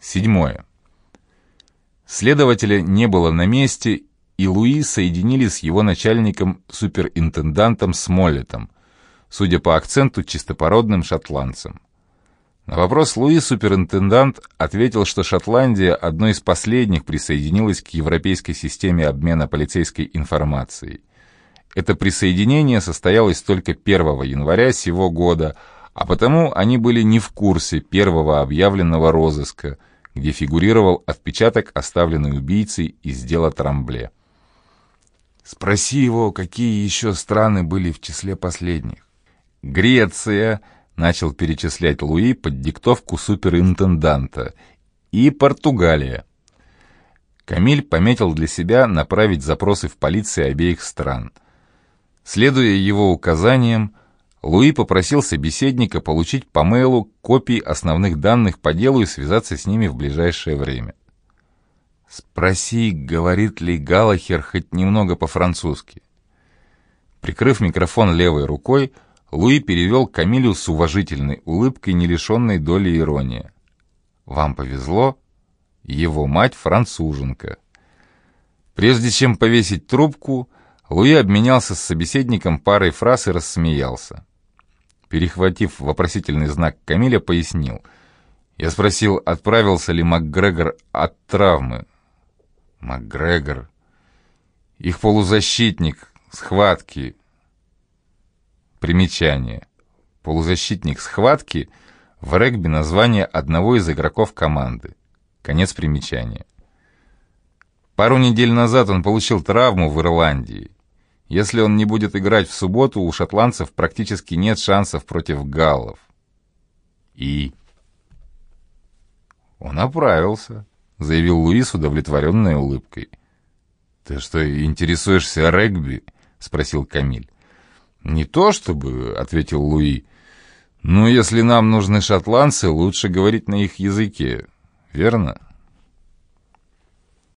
Седьмое. Следователя не было на месте, и Луи соединили с его начальником суперинтендантом Смоллетом, судя по акценту, чистопородным шотландцем. На вопрос Луи суперинтендант ответил, что Шотландия одной из последних присоединилась к европейской системе обмена полицейской информацией. Это присоединение состоялось только 1 января сего года, а потому они были не в курсе первого объявленного розыска, где фигурировал отпечаток, оставленный убийцей из дела Трамбле. Спроси его, какие еще страны были в числе последних. Греция, начал перечислять Луи под диктовку суперинтенданта, и Португалия. Камиль пометил для себя направить запросы в полиции обеих стран. Следуя его указаниям, Луи попросил собеседника получить по мейлу копии основных данных по делу и связаться с ними в ближайшее время. «Спроси, говорит ли Галахер хоть немного по-французски». Прикрыв микрофон левой рукой, Луи перевел Камилю с уважительной улыбкой, не лишенной доли иронии. «Вам повезло. Его мать француженка». Прежде чем повесить трубку, Луи обменялся с собеседником парой фраз и рассмеялся. Перехватив вопросительный знак Камиля, пояснил. Я спросил, отправился ли МакГрегор от травмы. МакГрегор. Их полузащитник, схватки, Примечание. Полузащитник схватки в регби название одного из игроков команды. Конец примечания. Пару недель назад он получил травму в Ирландии. Если он не будет играть в субботу, у шотландцев практически нет шансов против галлов. И... Он оправился, заявил Луис, удовлетворенной улыбкой. «Ты что, интересуешься регби?» — спросил Камиль. «Не то чтобы», — ответил Луи. «Но если нам нужны шотландцы, лучше говорить на их языке, верно?»